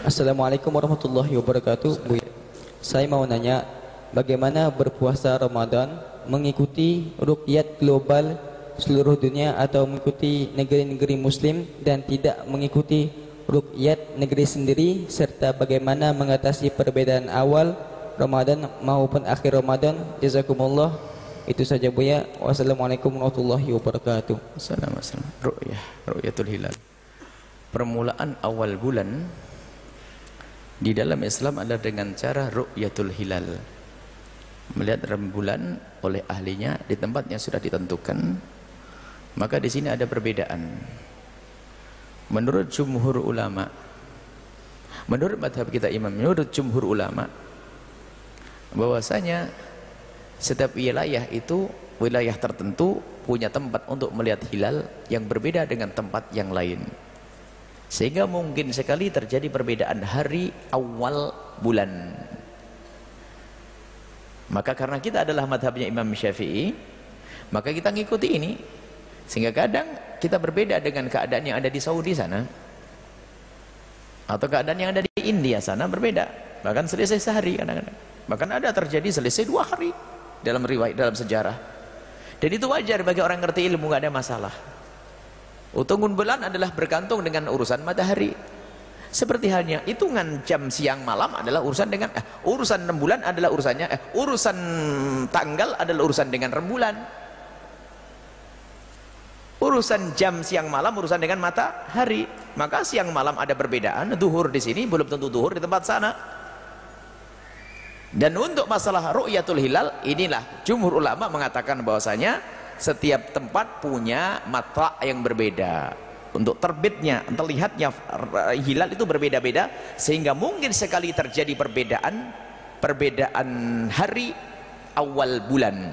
Assalamualaikum warahmatullahi wabarakatuh. Bu, saya mau nanya, bagaimana berpuasa Ramadan mengikuti rukyat global seluruh dunia atau mengikuti negeri-negeri muslim dan tidak mengikuti rukyat negeri sendiri serta bagaimana mengatasi perbedaan awal Ramadan maupun akhir Ramadan. Jazakumullah. Itu saja Buya. Wassalamualaikum warahmatullahi wabarakatuh. Assalamualaikum. Ru'yah, ru'yatul hilal. Permulaan awal bulan di dalam Islam adalah dengan cara ru'yatul hilal. Melihat rembulan oleh ahlinya di tempat yang sudah ditentukan. Maka di sini ada perbedaan. Menurut jumhur ulama, menurut madhab kita imam, menurut jumhur ulama, bahwasanya setiap wilayah itu wilayah tertentu punya tempat untuk melihat hilal yang berbeda dengan tempat yang lain. Sehingga mungkin sekali terjadi perbedaan hari awal bulan. Maka karena kita adalah madhabnya Imam Syafi'i, maka kita ngikuti ini. Sehingga kadang kita berbeda dengan keadaan yang ada di Saudi sana. Atau keadaan yang ada di India sana berbeda. Bahkan selesai sehari kadang-kadang. Bahkan ada terjadi selesai dua hari dalam riwayat, dalam sejarah. Dan itu wajar bagi orang ngerti ilmu, nggak ada masalah. Utungun bulan adalah bergantung dengan urusan matahari. Seperti halnya hitungan jam siang malam adalah urusan dengan eh, urusan rembulan adalah urusannya eh, urusan tanggal adalah urusan dengan rembulan. Urusan jam siang malam urusan dengan matahari. Maka siang malam ada perbedaan. Duhur di sini belum tentu duhur di tempat sana. Dan untuk masalah ru'yatul hilal inilah jumhur ulama mengatakan bahwasanya setiap tempat punya mata yang berbeda. Untuk terbitnya terlihatnya hilal itu berbeda-beda sehingga mungkin sekali terjadi perbedaan perbedaan hari awal bulan.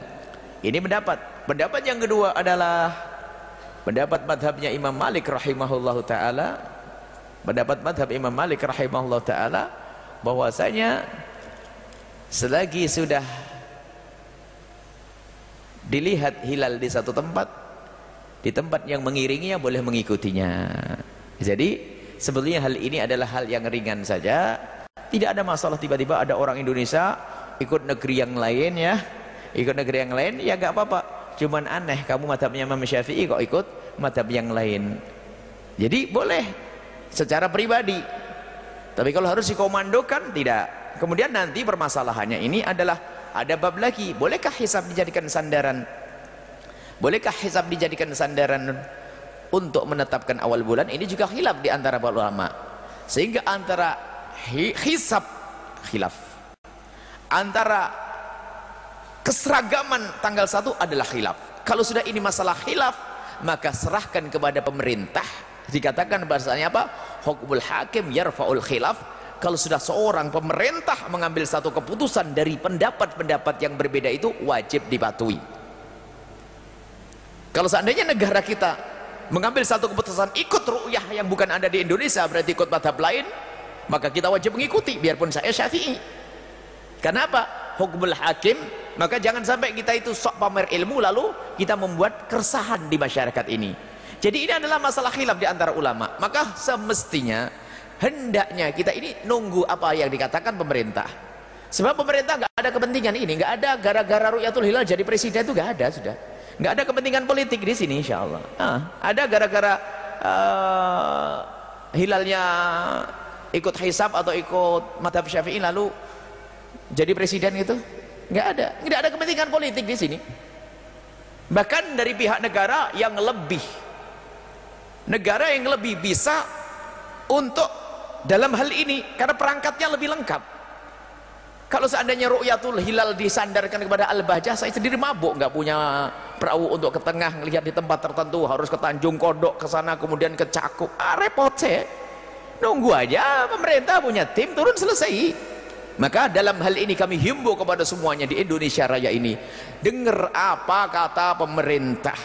Ini pendapat. Pendapat yang kedua adalah pendapat madhabnya Imam Malik rahimahullahu ta'ala pendapat madhab Imam Malik rahimahullahu ta'ala bahwasanya selagi sudah dilihat hilal di satu tempat di tempat yang mengiringinya boleh mengikutinya. Jadi sebetulnya hal ini adalah hal yang ringan saja. Tidak ada masalah tiba-tiba ada orang Indonesia ikut negeri yang lain ya. Ikut negeri yang lain ya gak apa-apa. Cuman aneh kamu madhabnya Imam Syafi'i kok ikut madhab yang lain. Jadi boleh secara pribadi. Tapi kalau harus dikomandokan tidak kemudian nanti permasalahannya ini adalah ada bab lagi. Bolehkah hisab dijadikan sandaran? Bolehkah hisab dijadikan sandaran untuk menetapkan awal bulan? Ini juga khilaf di antara para ulama. Sehingga antara hisab khilaf. Antara keseragaman tanggal satu adalah khilaf. Kalau sudah ini masalah khilaf maka serahkan kepada pemerintah. Dikatakan bahasanya apa? Hukmul hakim yarfa'ul khilaf kalau sudah seorang pemerintah mengambil satu keputusan dari pendapat-pendapat yang berbeda itu wajib dipatuhi. Kalau seandainya negara kita mengambil satu keputusan ikut ru'yah yang bukan ada di Indonesia berarti ikut madhab lain maka kita wajib mengikuti biarpun saya syafi'i. Kenapa? hukumul hakim maka jangan sampai kita itu sok pamer ilmu lalu kita membuat keresahan di masyarakat ini. Jadi ini adalah masalah khilaf di antara ulama. Maka semestinya hendaknya kita ini nunggu apa yang dikatakan pemerintah. Sebab pemerintah nggak ada kepentingan ini nggak ada gara-gara Ru'yatul Hilal jadi presiden itu nggak ada sudah. Nggak ada kepentingan politik di sini insya Allah ah, ada gara-gara uh, hilalnya ikut hisab atau ikut madhab syafi'i lalu jadi presiden itu nggak ada. Nggak ada kepentingan politik di sini. Bahkan dari pihak negara yang lebih. Negara yang lebih bisa untuk dalam hal ini karena perangkatnya lebih lengkap. Kalau seandainya ru'yatul hilal disandarkan kepada al-bajah saya sendiri mabuk nggak punya perahu untuk ke tengah melihat di tempat tertentu harus ke Tanjung Kodok ke sana kemudian ke Cakuk. Ah, repot saya nunggu aja pemerintah punya tim turun selesai. Maka dalam hal ini kami himbau kepada semuanya di Indonesia Raya ini dengar apa kata pemerintah.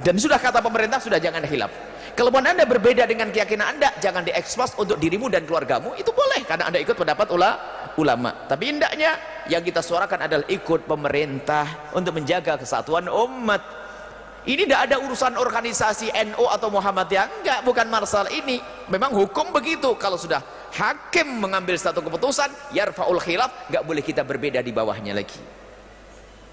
Dan sudah kata pemerintah sudah jangan hilaf kalaupun anda berbeda dengan keyakinan anda. Jangan diekspos untuk dirimu dan keluargamu. Itu boleh karena anda ikut pendapat ula, ulama. Tapi indahnya yang kita suarakan adalah ikut pemerintah untuk menjaga kesatuan umat. Ini tidak ada urusan organisasi NU NO atau Muhammadiyah enggak bukan masalah ini. Memang hukum begitu. Kalau sudah hakim mengambil satu keputusan yarfaul khilaf nggak boleh kita berbeda di bawahnya lagi.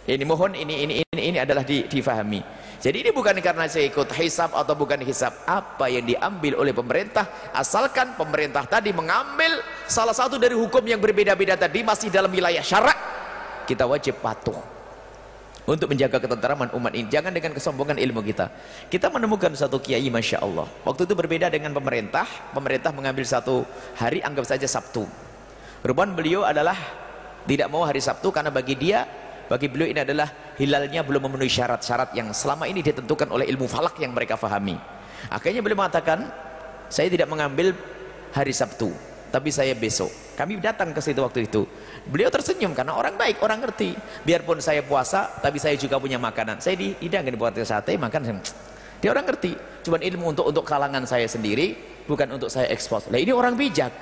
Ini mohon ini ini ini ini adalah di, difahami jadi ini bukan karena saya ikut hisab atau bukan hisab. Apa yang diambil oleh pemerintah asalkan pemerintah tadi mengambil salah satu dari hukum yang berbeda-beda tadi masih dalam wilayah syarak kita wajib patuh untuk menjaga ketenteraman umat ini. Jangan dengan kesombongan ilmu kita. Kita menemukan satu kiai Masya Allah. Waktu itu berbeda dengan pemerintah. Pemerintah mengambil satu hari anggap saja Sabtu. Rupanya beliau adalah tidak mau hari Sabtu karena bagi dia bagi beliau ini adalah hilalnya belum memenuhi syarat-syarat yang selama ini ditentukan oleh ilmu falak yang mereka fahami. Akhirnya beliau mengatakan saya tidak mengambil hari Sabtu tapi saya besok. Kami datang ke situ waktu itu. Beliau tersenyum karena orang baik orang ngerti. Biarpun saya puasa tapi saya juga punya makanan. Saya dihidangkan buat sate makan dia orang ngerti. Cuman ilmu untuk untuk kalangan saya sendiri bukan untuk saya ekspos nah ini orang bijak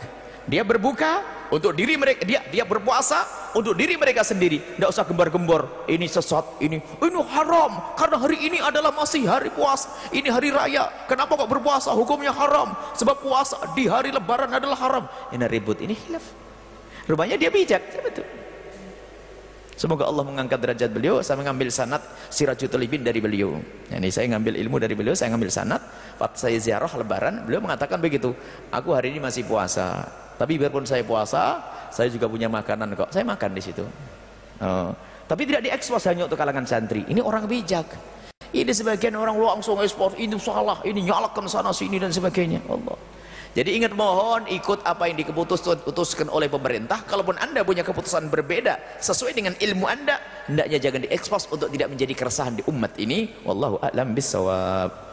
dia berbuka untuk diri mereka dia dia berpuasa untuk diri mereka sendiri tidak usah gembar-gembor ini sesat ini ini haram karena hari ini adalah masih hari puasa ini hari raya kenapa kok berpuasa hukumnya haram sebab puasa di hari lebaran adalah haram ini ribut ini hilaf rupanya dia bijak betul Semoga Allah mengangkat derajat beliau. Saya mengambil sanat Sirajul Talibin dari beliau. Ini saya ngambil ilmu dari beliau, saya ngambil sanat. Saya ziarah lebaran, beliau mengatakan begitu. Aku hari ini masih puasa. Tapi biarpun saya puasa, saya juga punya makanan kok. Saya makan di situ. Oh. Tapi tidak diekspos hanya untuk kalangan santri. Ini orang bijak. Ini sebagian orang langsung ekspos, ini salah, ini nyalakan sana sini dan sebagainya. Allah. Jadi ingat mohon ikut apa yang dikeputuskan oleh pemerintah. Kalaupun anda punya keputusan berbeda sesuai dengan ilmu anda, hendaknya jangan diekspos untuk tidak menjadi keresahan di umat ini. Wallahu a'lam bisawab.